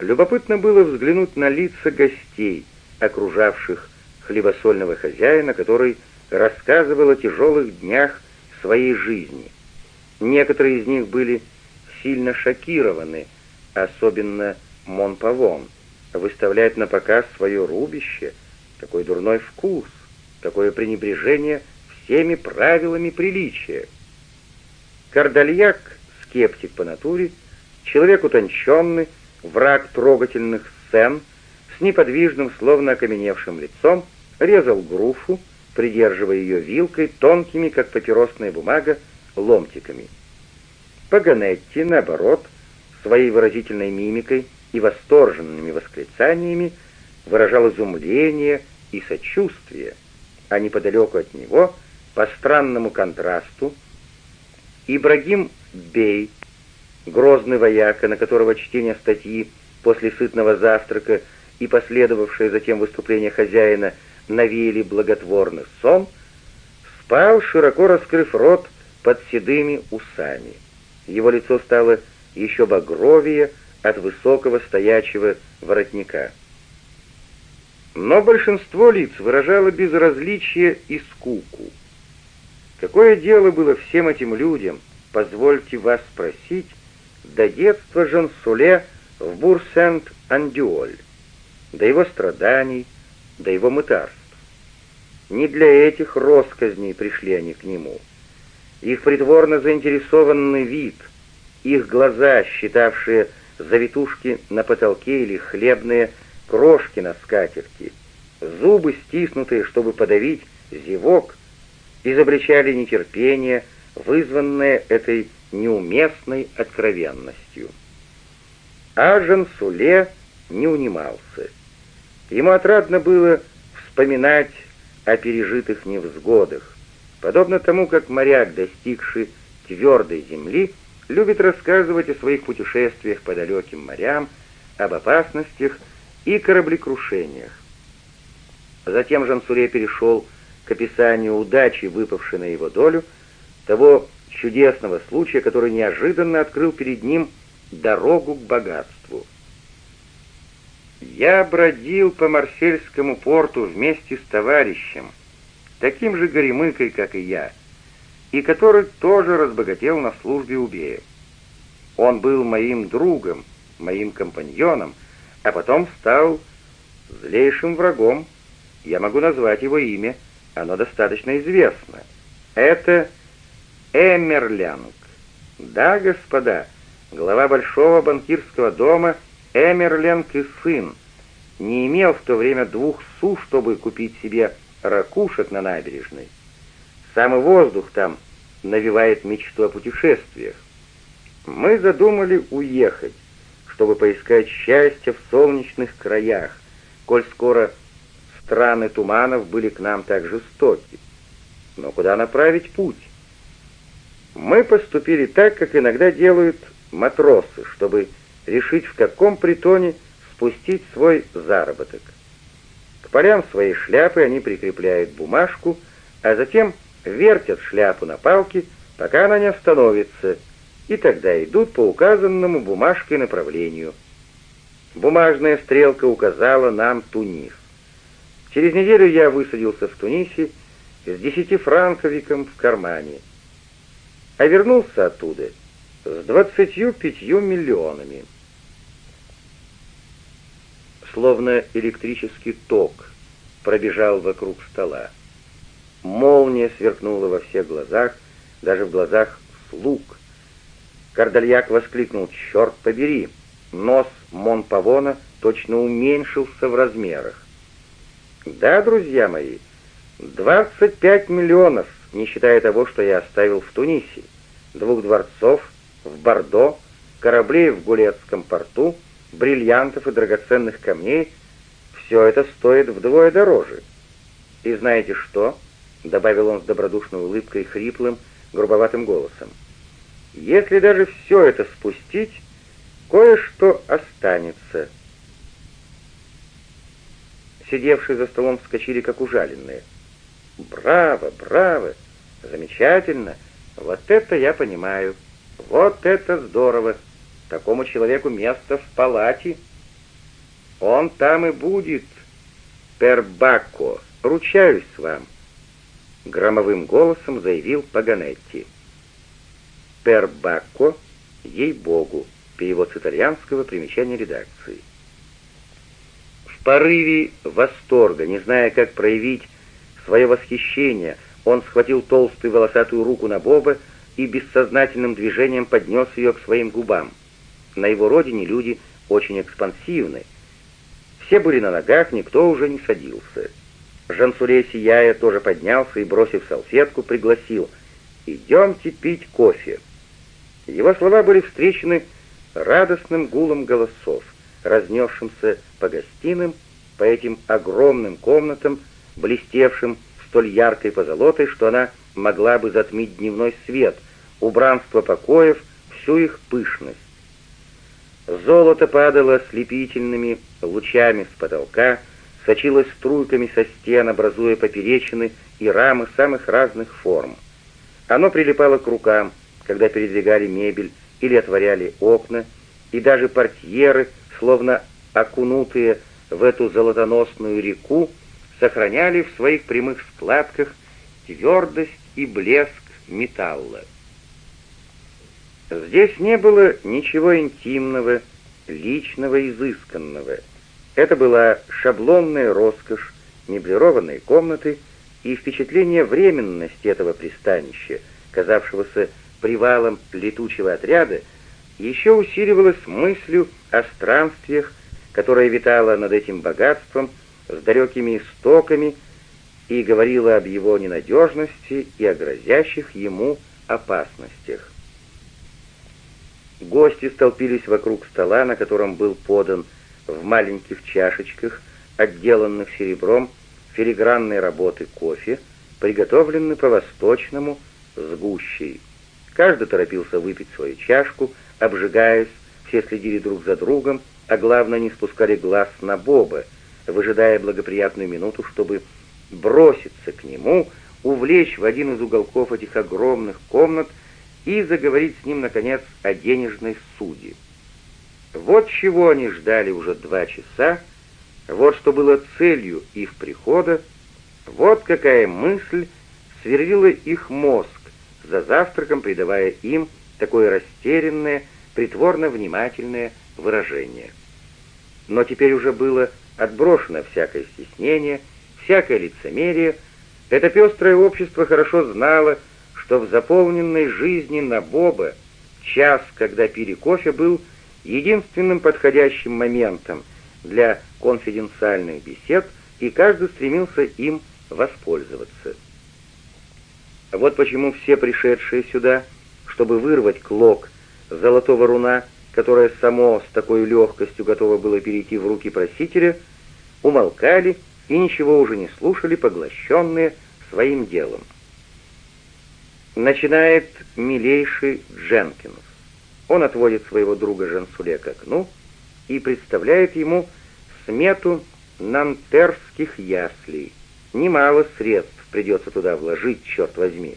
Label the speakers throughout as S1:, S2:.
S1: Любопытно было взглянуть на лица гостей, окружавших хлебосольного хозяина, который рассказывал о тяжелых днях своей жизни. Некоторые из них были сильно шокированы, особенно Монпавон, выставлять на показ свое рубище, какой дурной вкус, какое пренебрежение всеми правилами приличия. Кардальяк, скептик по натуре, человек утонченный, враг трогательных сцен, с неподвижным, словно окаменевшим лицом, резал груфу, придерживая ее вилкой, тонкими, как папиросная бумага, ломтиками. Паганетти, наоборот, своей выразительной мимикой и восторженными восклицаниями выражал изумление и сочувствие, а неподалеку от него, по странному контрасту, Ибрагим Бей, грозный вояка, на которого чтение статьи после сытного завтрака и последовавшее затем выступление хозяина навеяли благотворный сон, спал, широко раскрыв рот под седыми усами. Его лицо стало еще багровее от высокого стоячего воротника. Но большинство лиц выражало безразличие и скуку. Какое дело было всем этим людям, позвольте вас спросить, до детства Жансуле в Бурсент-Андюоль, до его страданий, до его мытарств. Не для этих росказней пришли они к нему. Их притворно заинтересованный вид, их глаза, считавшие завитушки на потолке или хлебные крошки на скатерти, зубы стиснутые, чтобы подавить зевок, изобличали нетерпение, вызванное этой неуместной откровенностью. Ажен Суле не унимался. Ему отрадно было вспоминать о пережитых невзгодах, подобно тому, как моряк, достигший твердой земли, любит рассказывать о своих путешествиях по далеким морям, об опасностях и кораблекрушениях. Затем Жансуре перешел к описанию удачи, выпавшей на его долю, того чудесного случая, который неожиданно открыл перед ним дорогу к богатству. Я бродил по Марсельскому порту вместе с товарищем, таким же горемыкой, как и я, и который тоже разбогател на службе у. Он был моим другом, моим компаньоном, а потом стал злейшим врагом. Я могу назвать его имя, оно достаточно известно. Это Эмерлянг. Да, господа, глава большого банкирского дома Эмерленг и сын не имел в то время двух су, чтобы купить себе ракушек на набережной. Самый воздух там навевает мечту о путешествиях. Мы задумали уехать, чтобы поискать счастье в солнечных краях, коль скоро страны туманов были к нам так жестоки. Но куда направить путь? Мы поступили так, как иногда делают матросы, чтобы решить, в каком притоне спустить свой заработок. К полям своей шляпы они прикрепляют бумажку, а затем вертят шляпу на палке, пока она не остановится, и тогда идут по указанному бумажкой направлению. Бумажная стрелка указала нам Тунис. Через неделю я высадился в Тунисе с десятифранковиком в кармане, а вернулся оттуда с двадцатью пятью миллионами. Словно электрический ток пробежал вокруг стола. Молния сверкнула во всех глазах, даже в глазах слуг. Кардальяк воскликнул «Черт побери!» Нос Монпавона точно уменьшился в размерах. «Да, друзья мои, 25 миллионов, не считая того, что я оставил в Тунисе, двух дворцов в Бордо, кораблей в Гулецком порту, бриллиантов и драгоценных камней, все это стоит вдвое дороже. И знаете что?» — добавил он с добродушной улыбкой хриплым, грубоватым голосом. «Если даже все это спустить, кое-что останется». Сидевшие за столом вскочили, как ужаленные. «Браво, браво! Замечательно! Вот это я понимаю! Вот это здорово! Такому человеку место в палате!» Он там и будет, пербако, ручаюсь вам», — громовым голосом заявил Паганетти. «Пербако, ей-богу», перевод с итальянского, примечание редакции. В порыве восторга, не зная, как проявить свое восхищение, он схватил толстую волосатую руку на Боба и бессознательным движением поднес ее к своим губам. На его родине люди очень экспансивны. Все были на ногах, никто уже не садился. Жансуле, сияя, тоже поднялся и, бросив салфетку, пригласил «Идемте пить кофе». Его слова были встречены радостным гулом голосов, разнесшимся по гостиным, по этим огромным комнатам, блестевшим столь яркой позолотой, что она могла бы затмить дневной свет, убранство покоев, всю их пышность. Золото падало слепительными лучами с потолка, сочилось струйками со стен, образуя поперечины и рамы самых разных форм. Оно прилипало к рукам, когда передвигали мебель или отворяли окна, и даже портьеры, словно окунутые в эту золотоносную реку, сохраняли в своих прямых складках твердость и блеск металла. Здесь не было ничего интимного, личного, изысканного. Это была шаблонная роскошь, меблированные комнаты и впечатление временности этого пристанища, казавшегося привалом летучего отряда, еще усиливалось мыслью о странствиях, которая витала над этим богатством с далекими истоками и говорила об его ненадежности и о грозящих ему опасностях. Гости столпились вокруг стола, на котором был подан в маленьких чашечках, отделанных серебром, филигранной работы кофе, приготовленный по-восточному с гущей. Каждый торопился выпить свою чашку, обжигаясь, все следили друг за другом, а главное, не спускали глаз на Боба, выжидая благоприятную минуту, чтобы броситься к нему, увлечь в один из уголков этих огромных комнат и заговорить с ним, наконец, о денежной суде. Вот чего они ждали уже два часа, вот что было целью их прихода, вот какая мысль сверлила их мозг, за завтраком придавая им такое растерянное, притворно внимательное выражение. Но теперь уже было отброшено всякое стеснение, всякое лицемерие. Это пестрое общество хорошо знало, что в заполненной жизни на Боба час, когда пили кофе, был единственным подходящим моментом для конфиденциальных бесед, и каждый стремился им воспользоваться. Вот почему все пришедшие сюда, чтобы вырвать клок золотого руна, которое само с такой легкостью готово было перейти в руки просителя, умолкали и ничего уже не слушали, поглощенные своим делом. Начинает милейший Дженкинс. Он отводит своего друга Жансуле к окну и представляет ему смету нантерских яслей. Немало средств придется туда вложить, черт возьми.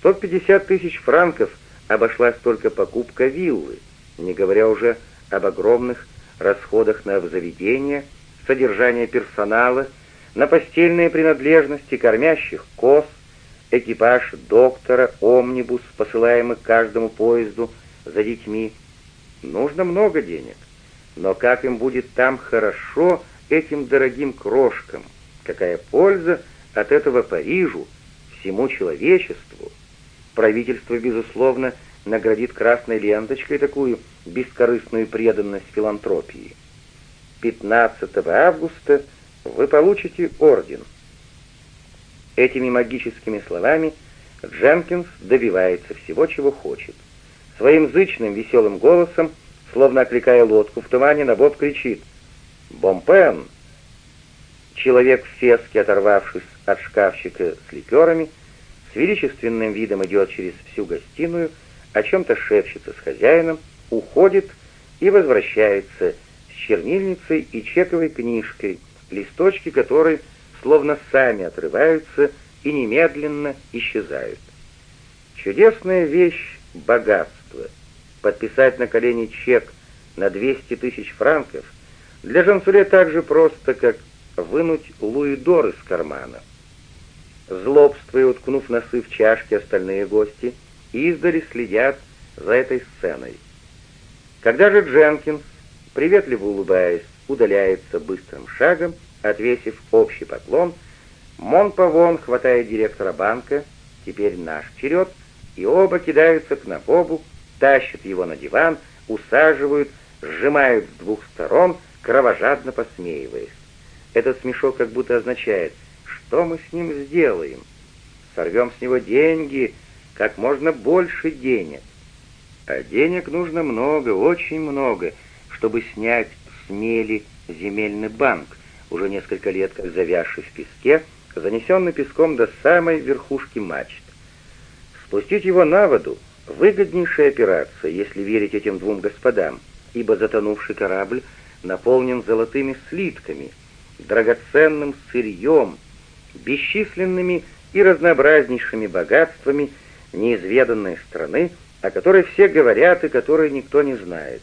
S1: 150 тысяч франков обошлась только покупка виллы, не говоря уже об огромных расходах на заведение, содержание персонала, на постельные принадлежности кормящих коз, экипаж доктора, омнибус, посылаемый каждому поезду за детьми. Нужно много денег. Но как им будет там хорошо этим дорогим крошкам? Какая польза от этого Парижу, всему человечеству? Правительство, безусловно, наградит красной ленточкой такую бескорыстную преданность филантропии. 15 августа вы получите орден. Этими магическими словами Дженкинс добивается всего, чего хочет. Своим зычным, веселым голосом, словно окликая лодку в тумане, Набоб кричит «Бомпен!». Человек в феске, оторвавшись от шкафчика с ликерами, с величественным видом идет через всю гостиную, о чем-то шепчется с хозяином, уходит и возвращается чернильницей и чековой книжкой, листочки которой словно сами отрываются и немедленно исчезают. Чудесная вещь — богатство. Подписать на колени чек на 200 тысяч франков, Для Жансуле так же просто, как вынуть луидор из кармана. Злобствуя, уткнув носы в чашки, остальные гости издали следят за этой сценой. Когда же Дженкинс, приветливо улыбаясь, удаляется быстрым шагом, отвесив общий поклон, Монпавон хватает директора банка, теперь наш черед, и оба кидаются к Набобу, тащат его на диван, усаживают, сжимают с двух сторон, кровожадно посмеиваясь. Этот смешок как будто означает, что мы с ним сделаем. Сорвем с него деньги, как можно больше денег. А денег нужно много, очень много, чтобы снять с мели земельный банк, уже несколько лет как завязший в песке, занесенный песком до самой верхушки мачт. Спустить его на воду — выгоднейшая операция, если верить этим двум господам, ибо затонувший корабль наполнен золотыми слитками, драгоценным сырьем, бесчисленными и разнообразнейшими богатствами неизведанной страны, о которой все говорят и которой никто не знает.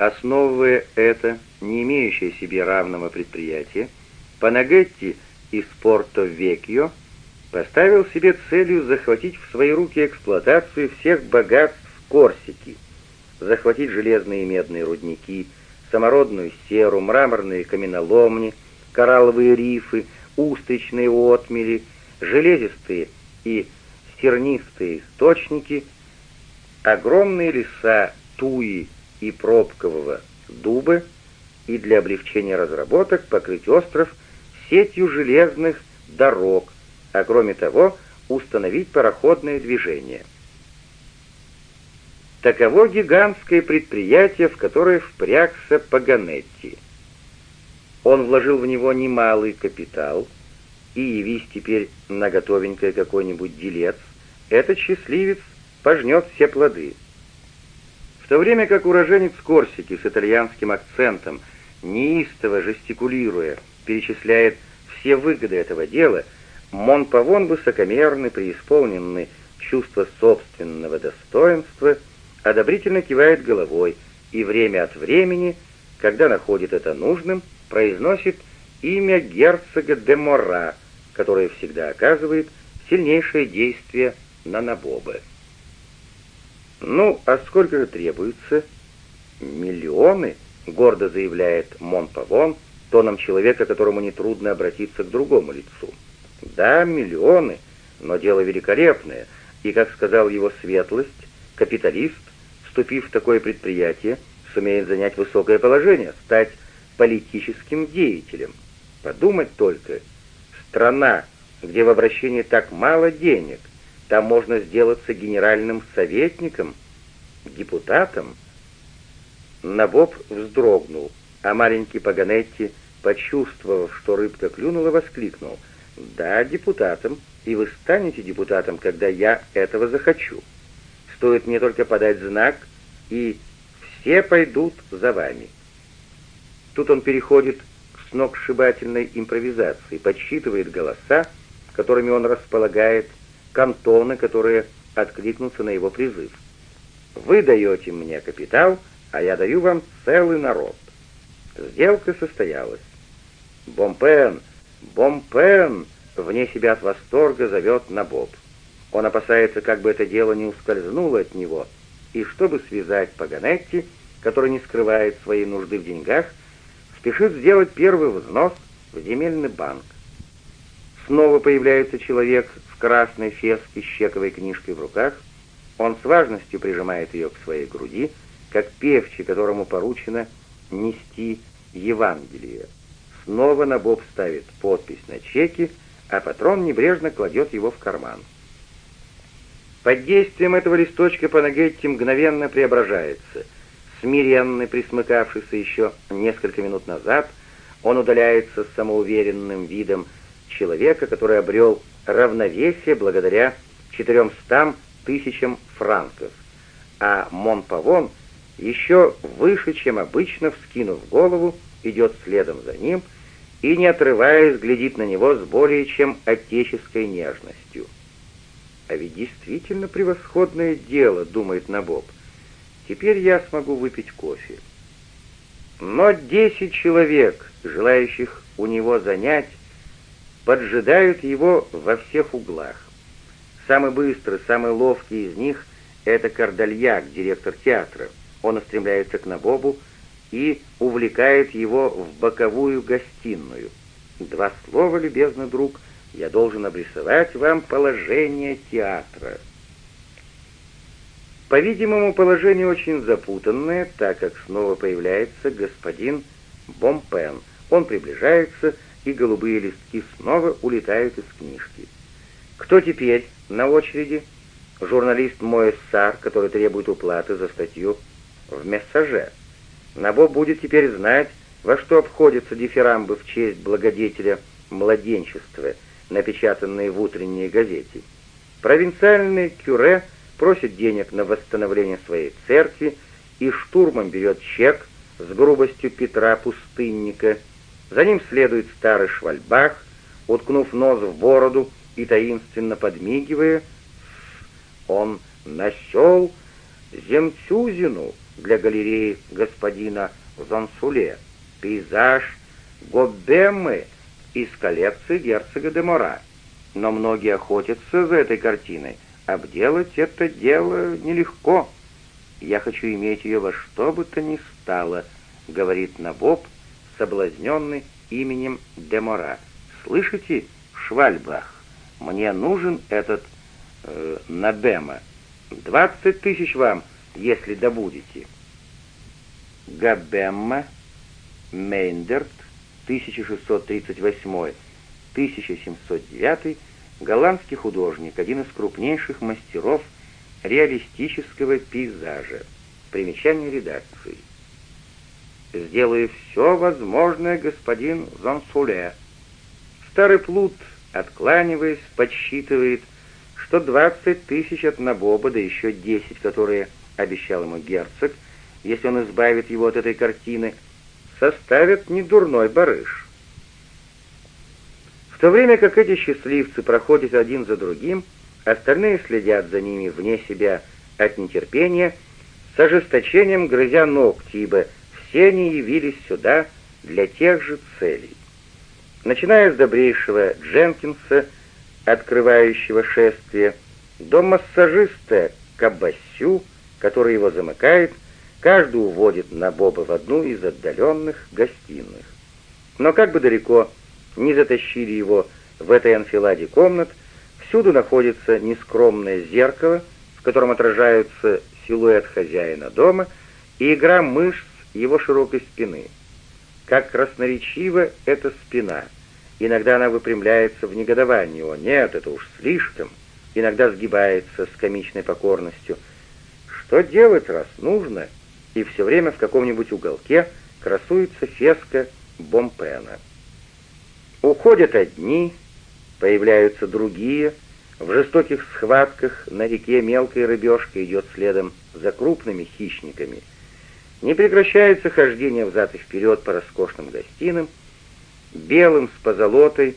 S1: Основывая это, не имеющее себе равного предприятие, Панагетти из Порто-Векьо поставил себе целью захватить в свои руки эксплуатацию всех богатств Корсики, захватить железные и медные рудники, самородную серу, мраморные каменоломни, коралловые рифы, устричные отмели, железистые и сернистые источники, огромные леса туи и пробкового дуба и для облегчения разработок покрыть остров сетью железных дорог, а кроме того установить пароходное движение. Таково гигантское предприятие, в которое впрягся Паганетти. Он вложил в него немалый капитал, и явись теперь на готовенькое какой-нибудь делец, этот счастливец пожнет все плоды. В то время как уроженец Корсики с итальянским акцентом, неистово жестикулируя, перечисляет все выгоды этого дела, Монпавон высокомерный, преисполненный чувства собственного достоинства, одобрительно кивает головой и время от времени, когда находит это нужным, произносит имя герцога де Мора, которое всегда оказывает сильнейшее действие на Набоба. «Ну, а сколько же требуется?» «Миллионы», — гордо заявляет Монпавон, тоном человека, которому нетрудно обратиться к другому лицу. «Да, миллионы, но дело великолепное, и, как сказал его светлость, капиталист, вступив в такое предприятие, сумеет занять высокое положение, стать политическим деятелем. Подумать только, страна, где в обращении так мало денег, там можно сделаться генеральным советником, депутатом. Набоб вздрогнул, а маленький Паганетти, почувствовав, что рыбка клюнула, воскликнул. «Да, депутатом, и вы станете депутатом, когда я этого захочу. Стоит мне только подать знак, и все пойдут за вами». Тут он переходит к сногсшибательной импровизации, подсчитывает голоса, которыми он располагает, кантоны, которые откликнутся на его призыв. «Вы даете мне капитал, а я даю вам целый народ». Сделка состоялась. «Бомпен! Бомпен!» Вне себя от восторга зовет Набоб. Он опасается, как бы это дело не ускользнуло от него, и чтобы связать Паганетти, который не скрывает своей нужды в деньгах, спешит сделать первый взнос в земельный банк. Снова появляется человек красной феске с чековой книжкой в руках. Он с важностью прижимает ее к своей груди, как певчий, которому поручено нести Евангелие. Снова Набоб ставит подпись на чеке, а патрон небрежно кладет его в карман. Под действием этого листочка Панагетти мгновенно преображается — Смиренный, присмыкавшийся еще несколько минут назад, он удаляется с самоуверенным видом человека, который обрел равновесие благодаря 400 тысячам франков, а Монпавон еще выше, чем обычно, вскинув голову, идет следом за ним и, не отрываясь, глядит на него с более чем отеческой нежностью. «А ведь действительно превосходное дело», — думает Набоб, — Теперь я смогу выпить кофе. Но десять человек, желающих у него занять, поджидают его во всех углах. Самый быстрый, самый ловкий из них — это Кардальяк, директор театра. Он устремляется к Набобу и увлекает его в боковую гостиную. Два слова, любезный друг, я должен обрисовать вам положение театра. По-видимому, положение очень запутанное, так как снова появляется господин Бомпен. Он приближается, и голубые листки снова улетают из книжки. Кто теперь на очереди? Журналист Моэссар, который требует уплаты за статью в «Мессаже». Набо будет теперь знать, во что обходятся дифирамбы в честь благодетеля младенчества, напечатанные в утренней газете. Провинциальный кюре — просит денег на восстановление своей церкви и штурмом берет чек с грубостью Петра Пустынника. За ним следует старый Швальбах, уткнув нос в бороду и таинственно подмигивая, он насел земтюзину для галереи господина Зонсуле, пейзаж Гоббеммы из коллекции герцога де Мора. Но многие охотятся за этой картиной — Обделать это дело нелегко. Я хочу иметь ее во что бы то ни стало, говорит Набоб, соблазненный именем Демора. Слышите, Швальбах, мне нужен этот э, Набема. Двадцать тысяч вам, если добудете. Габемма, Мейндерт, 1638-1709 голландский художник, один из крупнейших мастеров реалистического пейзажа. Примечание редакции. «Сделаю все возможное, господин Зонсуле». Старый плут, откланиваясь, подсчитывает, что двадцать тысяч от Набоба, да еще десять, которые обещал ему герцог, если он избавит его от этой картины, составят недурной барыш. В то время как эти счастливцы проходят один за другим, остальные следят за ними вне себя от нетерпения, с ожесточением грызя ногти, ибо все они явились сюда для тех же целей. Начиная с добрейшего Дженкинса, открывающего шествие, до массажиста Кабасю, который его замыкает, каждый уводит на Боба в одну из отдаленных гостиных. Но как бы далеко не затащили его в этой анфиладе комнат, всюду находится нескромное зеркало, в котором отражаются силуэт хозяина дома и игра мышц его широкой спины. Как красноречива эта спина. Иногда она выпрямляется в негодовании. О, нет, это уж слишком. Иногда сгибается с комичной покорностью. Что делать, раз нужно? И все время в каком-нибудь уголке красуется феска Бомпена. Уходят одни, появляются другие. В жестоких схватках на реке мелкая рыбешка идет следом за крупными хищниками. Не прекращается хождение взад и вперед по роскошным гостиным, белым с позолотой,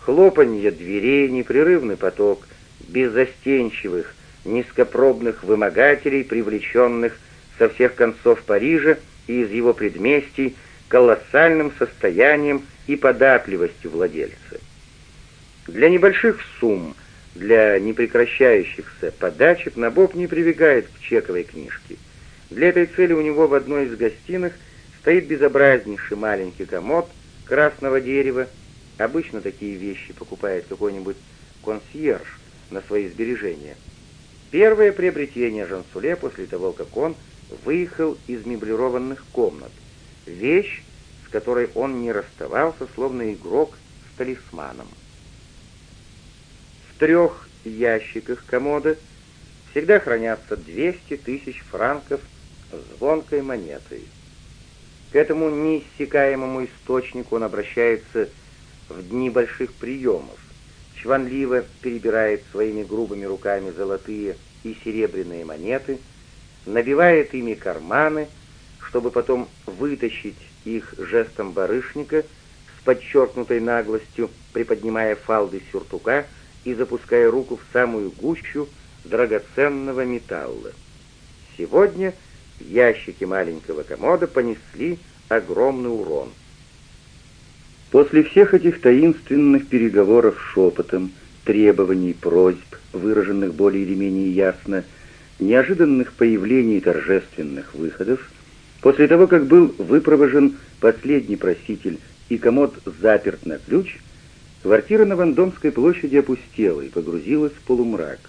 S1: хлопанье дверей, непрерывный поток беззастенчивых, низкопробных вымогателей, привлеченных со всех концов Парижа и из его предместий колоссальным состоянием и податливостью владельца. Для небольших сумм, для непрекращающихся подачек Набоб не прибегает к чековой книжке. Для этой цели у него в одной из гостиных стоит безобразнейший маленький комод красного дерева. Обычно такие вещи покупает какой-нибудь консьерж на свои сбережения. Первое приобретение Жансуле после того, как он выехал из меблированных комнат. Вещь, которой он не расставался, словно игрок с талисманом. В трех ящиках комода всегда хранятся 200 тысяч франков звонкой монетой. К этому неиссякаемому источнику он обращается в дни больших приемов, чванливо перебирает своими грубыми руками золотые и серебряные монеты, набивает ими карманы, чтобы потом вытащить их жестом барышника с подчеркнутой наглостью, приподнимая фалды сюртука и запуская руку в самую гущу драгоценного металла. Сегодня ящики маленького комода понесли огромный урон. После всех этих таинственных переговоров шепотом, требований, просьб, выраженных более или менее ясно, неожиданных появлений и торжественных выходов, после того, как был выпровожен последний проситель и комод заперт на ключ, квартира на Вандомской площади опустела и погрузилась в полумрак.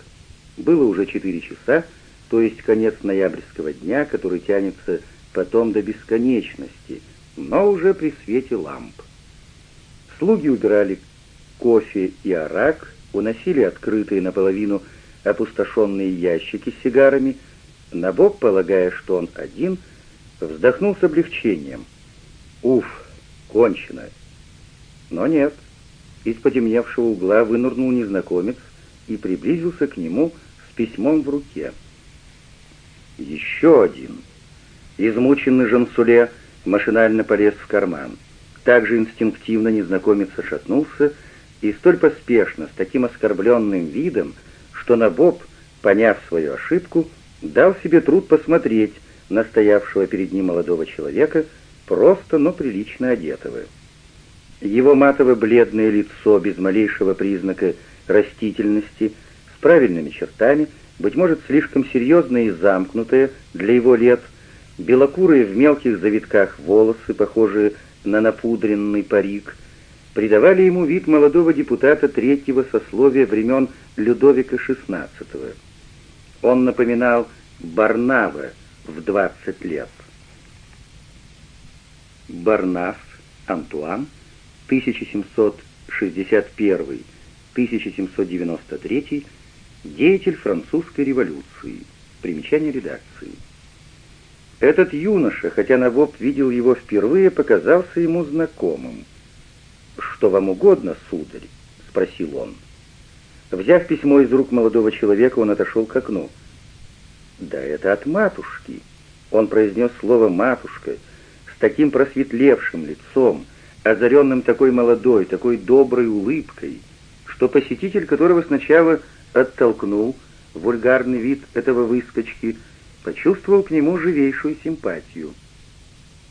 S1: Было уже четыре часа, то есть конец ноябрьского дня, который тянется потом до бесконечности, но уже при свете ламп. Слуги убирали кофе и арак, уносили открытые наполовину опустошенные ящики с сигарами. Набок, полагая, что он один, вздохнул с облегчением. Уф, кончено. Но нет. Из потемневшего угла вынырнул незнакомец и приблизился к нему с письмом в руке. Еще один. Измученный Жансуле машинально полез в карман. Также инстинктивно незнакомец шатнулся и столь поспешно, с таким оскорбленным видом, что Набоб, поняв свою ошибку, дал себе труд посмотреть на стоявшего перед ним молодого человека, просто, но прилично одетого. Его матово-бледное лицо без малейшего признака растительности, с правильными чертами, быть может, слишком серьезное и замкнутое для его лет, белокурые в мелких завитках волосы, похожие на напудренный парик, придавали ему вид молодого депутата третьего сословия времен Людовика XVI. Он напоминал Барнава в 20 лет. Барнав Антуан, 1761-1793, деятель французской революции. Примечание редакции. Этот юноша, хотя Набоб видел его впервые, показался ему знакомым. «Что вам угодно, сударь?» — спросил он. Взяв письмо из рук молодого человека, он отошел к окну. «Да это от матушки!» Он произнес слово «матушка» с таким просветлевшим лицом, озаренным такой молодой, такой доброй улыбкой, что посетитель, которого сначала оттолкнул вульгарный вид этого выскочки, почувствовал к нему живейшую симпатию.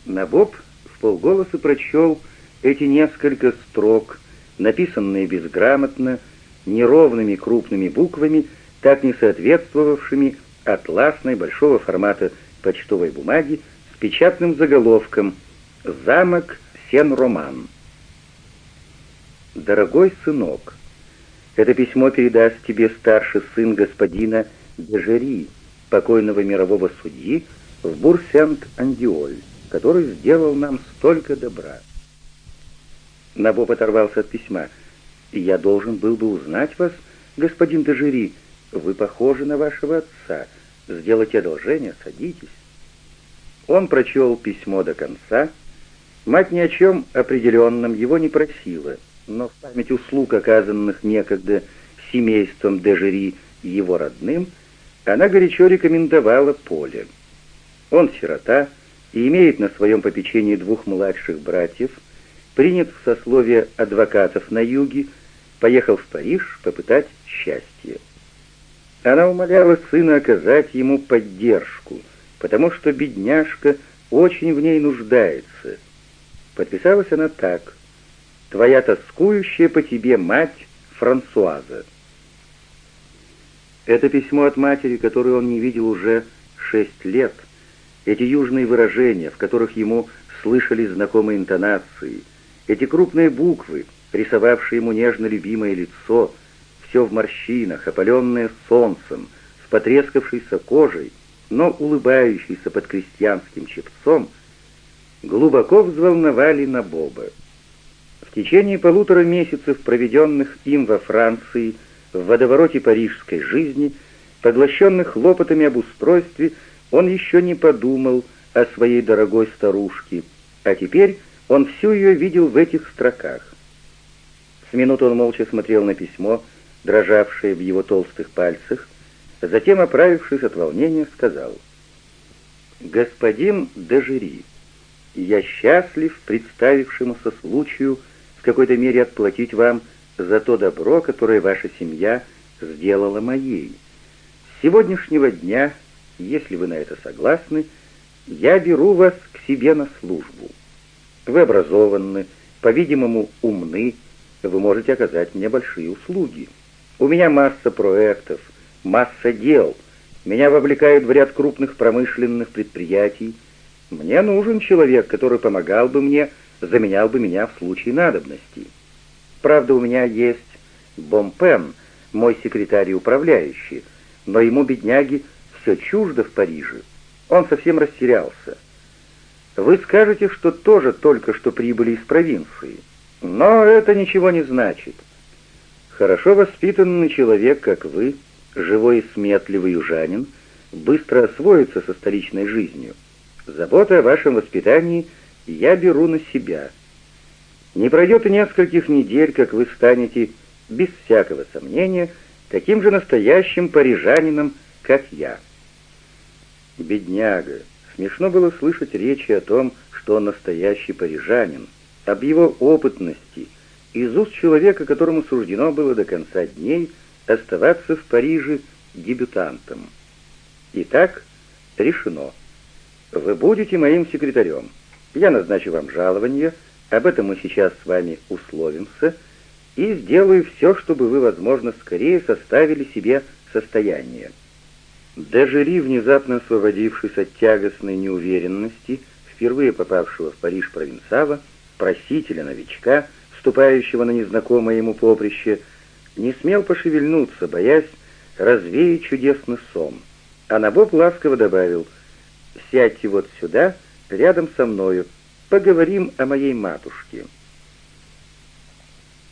S1: Набоб в полголоса прочел эти несколько строк, написанные безграмотно, неровными крупными буквами, так не соответствовавшими атласной большого формата почтовой бумаги с печатным заголовком «Замок Сен-Роман». «Дорогой сынок, это письмо передаст тебе старший сын господина Дежери, покойного мирового судьи в Бурсент-Андиоль, который сделал нам столько добра. Набоб оторвался от письма. «Я должен был бы узнать вас, господин Дежери. Вы похожи на вашего отца. Сделайте одолжение, садитесь». Он прочел письмо до конца. Мать ни о чем определенном его не просила, но в память услуг, оказанных некогда семейством Дежери его родным, она горячо рекомендовала Поле. Он сирота и имеет на своем попечении двух младших братьев, принят в сословие адвокатов на юге, поехал в Париж попытать счастье. Она умоляла сына оказать ему поддержку, потому что бедняжка очень в ней нуждается. Подписалась она так. «Твоя тоскующая по тебе мать Франсуаза». Это письмо от матери, которую он не видел уже шесть лет. Эти южные выражения, в которых ему слышали знакомые интонации, эти крупные буквы, рисовавшие ему нежно любимое лицо, все в морщинах, опаленное солнцем, с потрескавшейся кожей, но улыбающийся под крестьянским чепцом, глубоко взволновали на Боба. В течение полутора месяцев, проведенных им во Франции, в водовороте парижской жизни, поглощенных хлопотами об устройстве, он еще не подумал о своей дорогой старушке, а теперь он всю ее видел в этих строках. С минуту он молча смотрел на письмо, дрожавшее в его толстых пальцах, затем, оправившись от волнения, сказал, «Господин Дежери, я счастлив представившемуся случаю в какой-то мере отплатить вам за то добро, которое ваша семья сделала моей. С сегодняшнего дня, если вы на это согласны, я беру вас к себе на службу». Вы образованы, по-видимому, умны, вы можете оказать мне большие услуги. У меня масса проектов, масса дел, меня вовлекают в ряд крупных промышленных предприятий. Мне нужен человек, который помогал бы мне, заменял бы меня в случае надобности. Правда, у меня есть Бомпен, мой секретарь и управляющий, но ему, бедняги, все чуждо в Париже. Он совсем растерялся. Вы скажете, что тоже только что прибыли из провинции, но это ничего не значит. Хорошо воспитанный человек, как вы, живой и сметливый южанин, быстро освоится со столичной жизнью. Забота о вашем воспитании я беру на себя. Не пройдет и нескольких недель, как вы станете, без всякого сомнения, таким же настоящим парижанином, как я. Бедняга. Смешно было слышать речи о том, что он настоящий парижанин, об его опытности, из уст человека, которому суждено было до конца дней оставаться в Париже дебютантом. Итак, решено. Вы будете моим секретарем. Я назначу вам жалование, об этом мы сейчас с вами условимся, и сделаю все, чтобы вы, возможно, скорее составили себе состояние. Дежери, внезапно освободившись от тягостной неуверенности, впервые попавшего в Париж провинциала, просителя новичка, вступающего на незнакомое ему поприще, не смел пошевельнуться, боясь развеять чудесный сон. А Набоб ласково добавил, «Сядьте вот сюда, рядом со мною, поговорим о моей матушке».